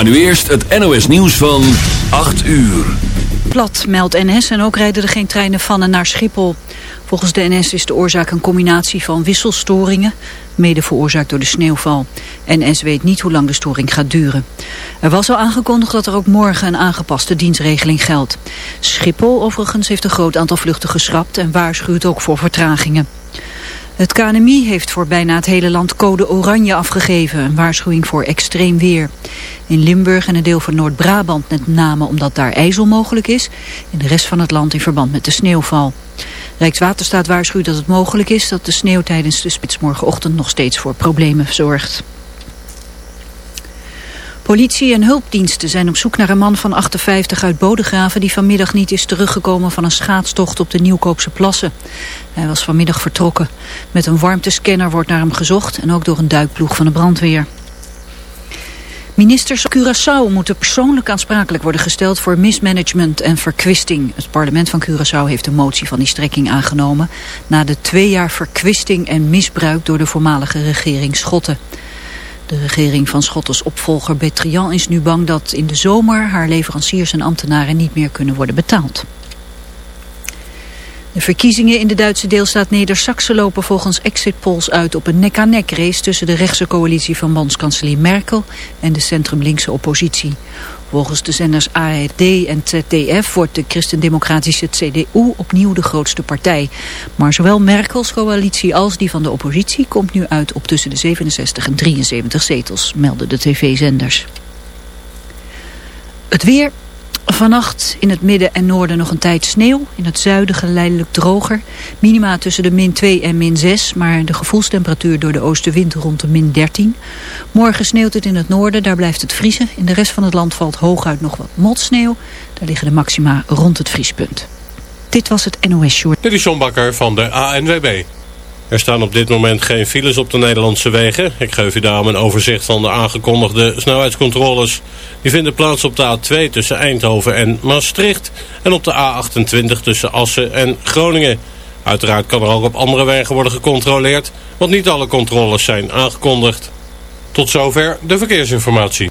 Maar nu eerst het NOS nieuws van 8 uur. Plat meldt NS en ook rijden er geen treinen van en naar Schiphol. Volgens de NS is de oorzaak een combinatie van wisselstoringen, mede veroorzaakt door de sneeuwval. NS weet niet hoe lang de storing gaat duren. Er was al aangekondigd dat er ook morgen een aangepaste dienstregeling geldt. Schiphol overigens heeft een groot aantal vluchten geschrapt en waarschuwt ook voor vertragingen. Het KNMI heeft voor bijna het hele land code oranje afgegeven, een waarschuwing voor extreem weer. In Limburg en een deel van Noord-Brabant met name omdat daar ijzel mogelijk is, in de rest van het land in verband met de sneeuwval. Rijkswaterstaat waarschuwt dat het mogelijk is dat de sneeuw tijdens de spits morgenochtend nog steeds voor problemen zorgt. Politie en hulpdiensten zijn op zoek naar een man van 58 uit Bodegraven... die vanmiddag niet is teruggekomen van een schaatstocht op de Nieuwkoopse plassen. Hij was vanmiddag vertrokken. Met een warmtescanner wordt naar hem gezocht... en ook door een duikploeg van de brandweer. Ministers Curaçao moeten persoonlijk aansprakelijk worden gesteld voor mismanagement en verkwisting. Het parlement van Curaçao heeft een motie van die strekking aangenomen... na de twee jaar verkwisting en misbruik door de voormalige regering Schotten. De regering van Schotters opvolger Betrian is nu bang dat in de zomer haar leveranciers en ambtenaren niet meer kunnen worden betaald. De verkiezingen in de Duitse deelstaat Neder-Saxe lopen volgens exit polls uit op een nek-aan-nek race tussen de rechtse coalitie van bondskanselier Merkel en de centrum-linkse oppositie. Volgens de zenders ARD en ZDF wordt de christendemocratische CDU opnieuw de grootste partij. Maar zowel Merkels coalitie als die van de oppositie komt nu uit op tussen de 67 en 73 zetels, melden de tv-zenders. Het weer, Vannacht in het midden en noorden nog een tijd sneeuw. In het zuiden geleidelijk droger. Minima tussen de min 2 en min 6. Maar de gevoelstemperatuur door de oostenwind rond de min 13. Morgen sneeuwt het in het noorden. Daar blijft het vriezen. In de rest van het land valt hooguit nog wat motsneeuw. Daar liggen de maxima rond het vriespunt. Dit was het NOS Short. Dit is John Bakker van de ANWB. Er staan op dit moment geen files op de Nederlandse wegen. Ik geef u daarom een overzicht van de aangekondigde snelheidscontroles. Die vinden plaats op de A2 tussen Eindhoven en Maastricht... en op de A28 tussen Assen en Groningen. Uiteraard kan er ook op andere wegen worden gecontroleerd... want niet alle controles zijn aangekondigd. Tot zover de verkeersinformatie.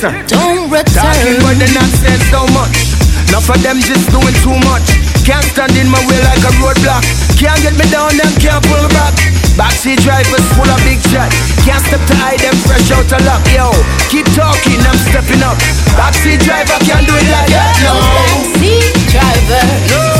Don't Talking return. but they not saying so much. Enough of them just doing too much. Can't stand in my way like a roadblock. Can't get me down, them can't pull back. Backseat drivers full of big shot. Can't step to hide them fresh out of luck. Yo, keep talking, I'm stepping up. Backseat driver can't do it like that. No. Backseat driver, top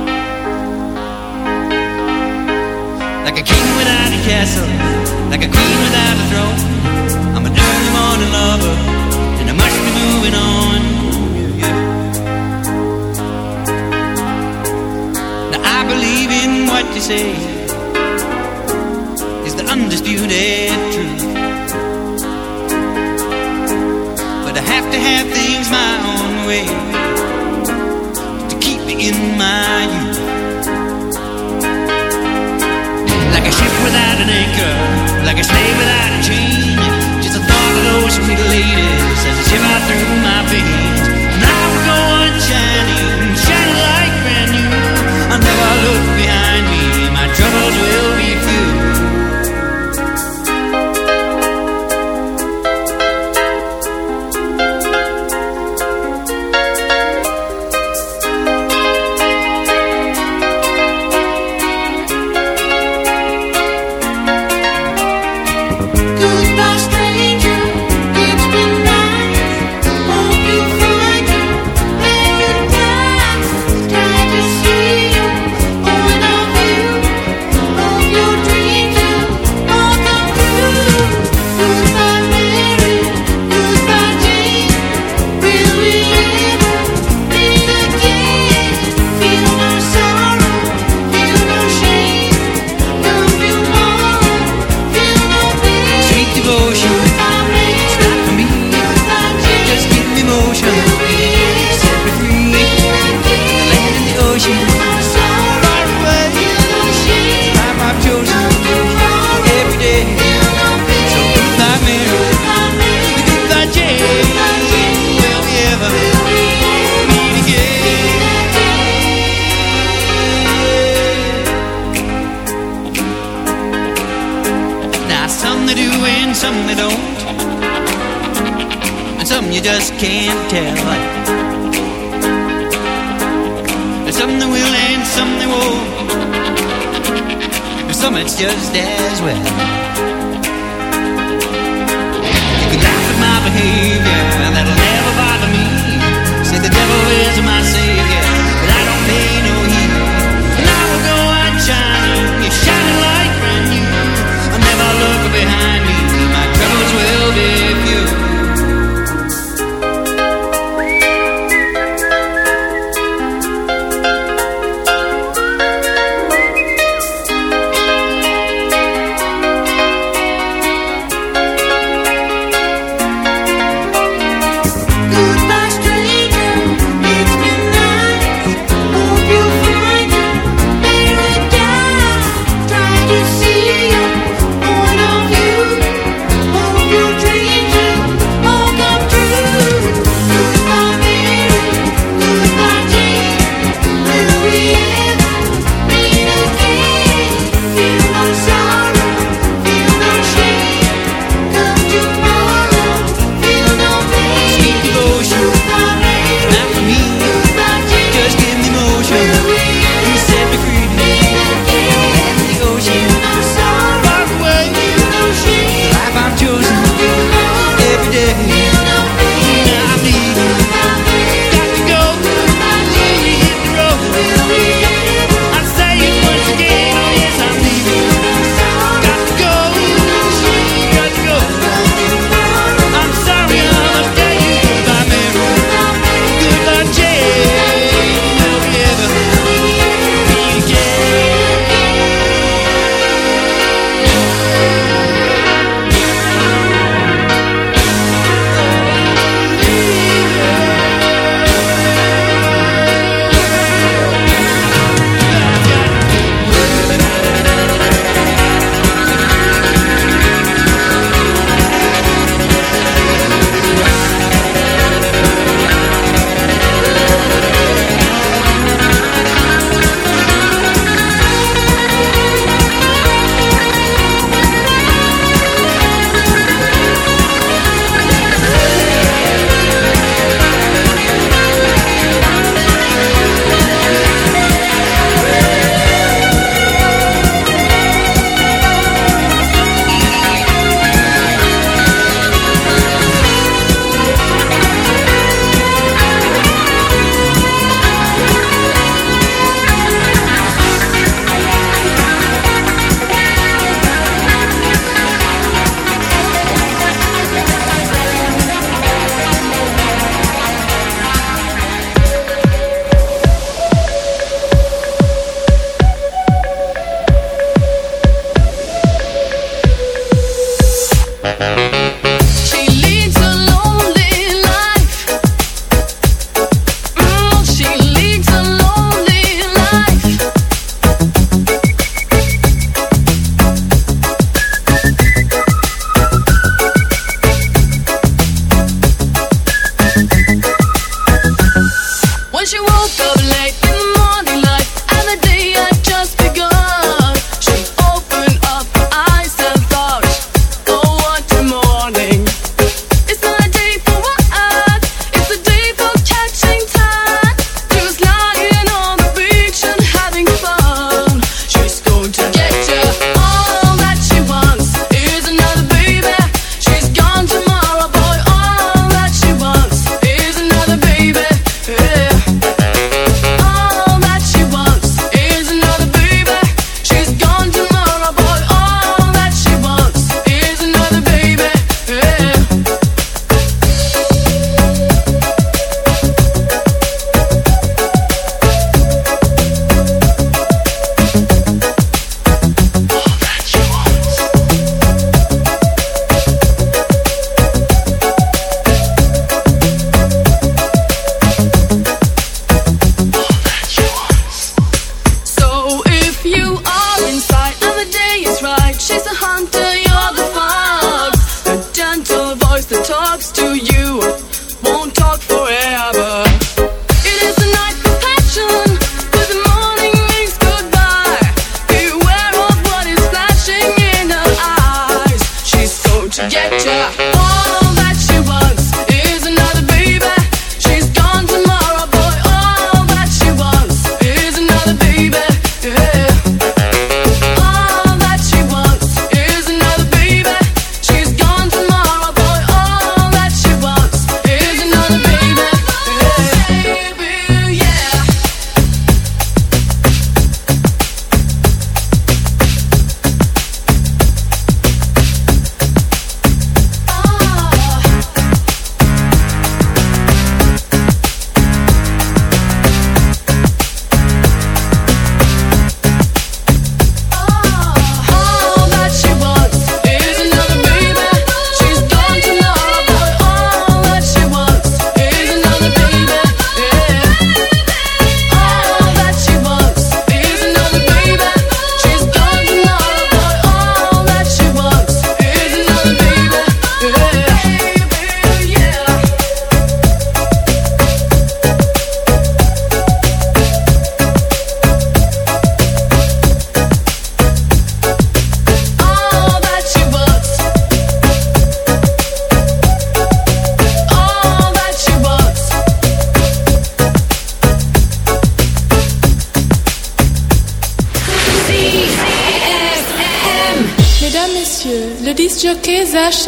A king without a castle, like a queen without a throne. I'm an early morning lover, and I must be moving on. Yeah, yeah. Now I believe in what you say is the undisputed truth. But I have to have things my own way to keep me in my youth. Like a ship without an anchor, like a slave without a chain. Just the thought of those sweet ladies as they shiver through my veins.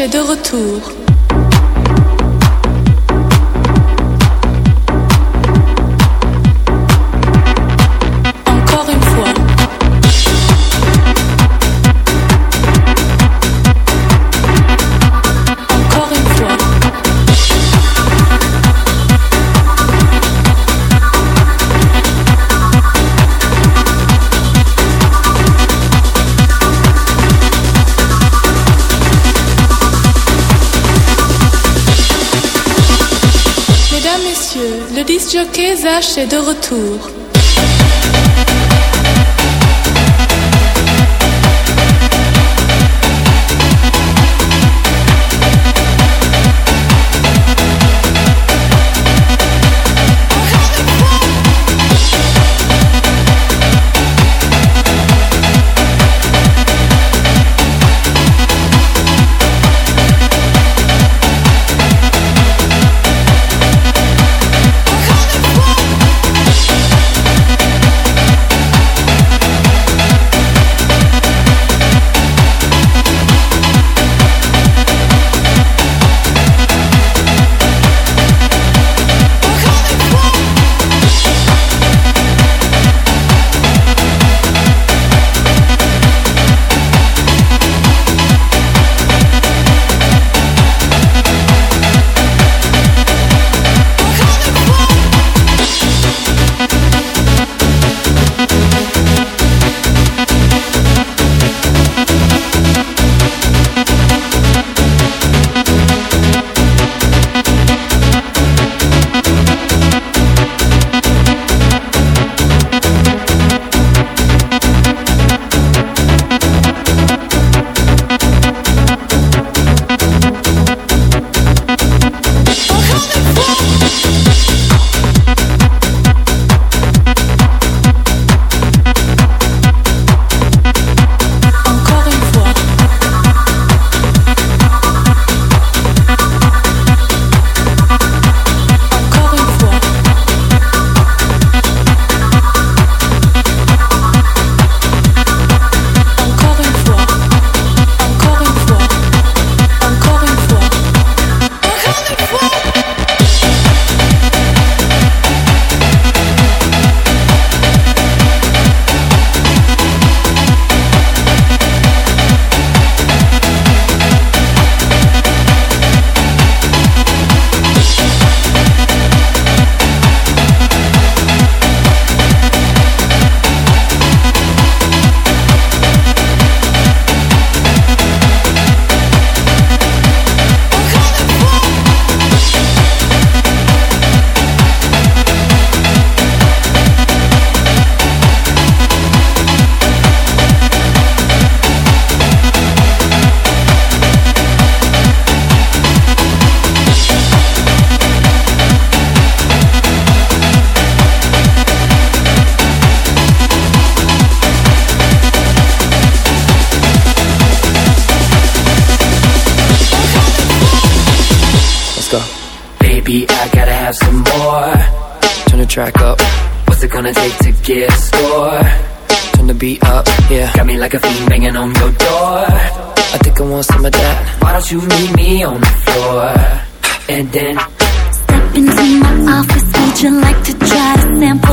De jockey Zach est de retour. Places to never thought you'd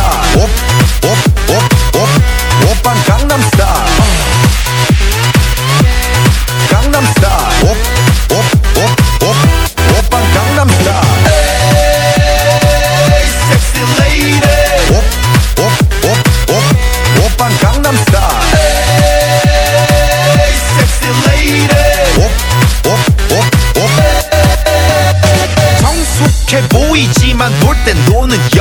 강남스타일 강남스타일 옵옵옵옵 오빤 강남스타일 에이 섹시 레이디. 강남스타일 에이 섹시 성숙해 보이지만 놀 땐 노는 여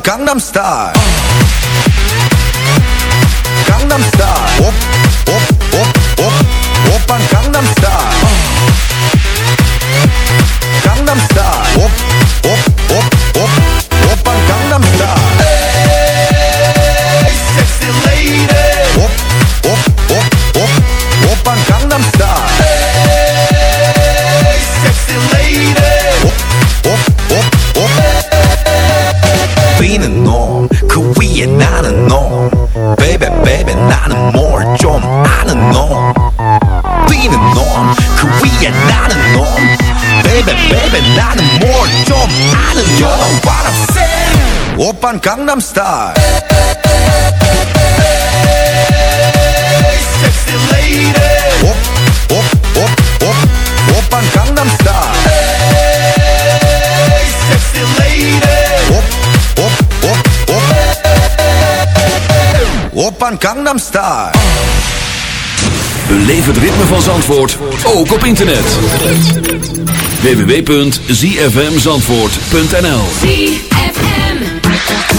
Gangnam Style. Gangnam Style. Hey, sexy lady. Op, op, op, op, op aan Gangnam Style. Hey, sexy lady. Op, op, op, op. Op aan Gangnam Style. Beleef het ritme van Zandvoort, ook op internet. www.zfmzandvoort.nl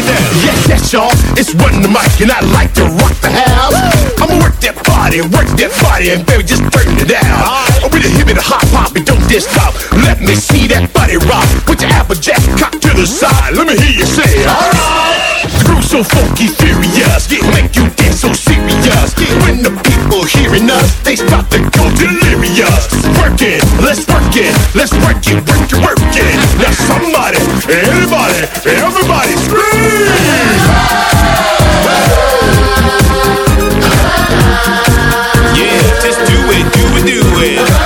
on down. Yes, yes, y'all. It's Run the Mic, and I like to rock the house. I'ma work that body, work that body, and baby, just turn it down. I'm the hip and the hot hop, and don't just stop. Let me see that body rock. Put your applejack cock to the side. Let me hear you say, alright. So funky, furious, make you dance so serious. When the people hearing us, they start to go delirious. Work it, let's work it, let's work it, work it, work it. Now somebody, anybody, everybody scream! Yeah, just do it, do it, do it.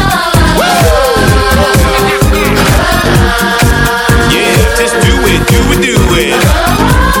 Yeah, just do it, do it, do it.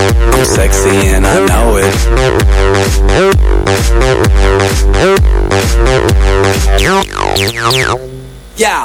I'm sexy and I know it. Yeah,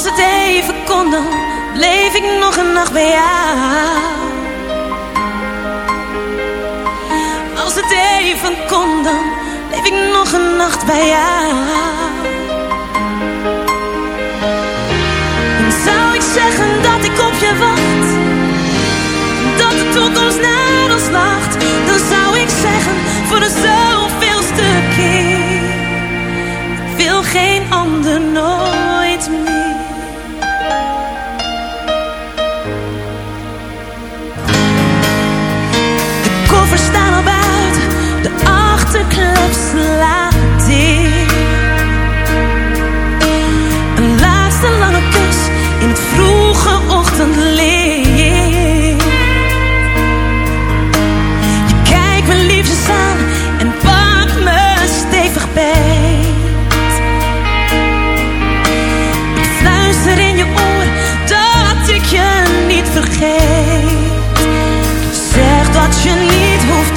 Als het even kon, dan bleef ik nog een nacht bij jou. Als het even kon, dan bleef ik nog een nacht bij jou. Dan zou ik zeggen dat ik op je wacht. Dat de toekomst naar ons lacht. Dan zou ik zeggen voor de zoveelste keer. Ik wil geen ander nog. De kleps laat dit. Een laatste lange kus in het vroege ochtendleven.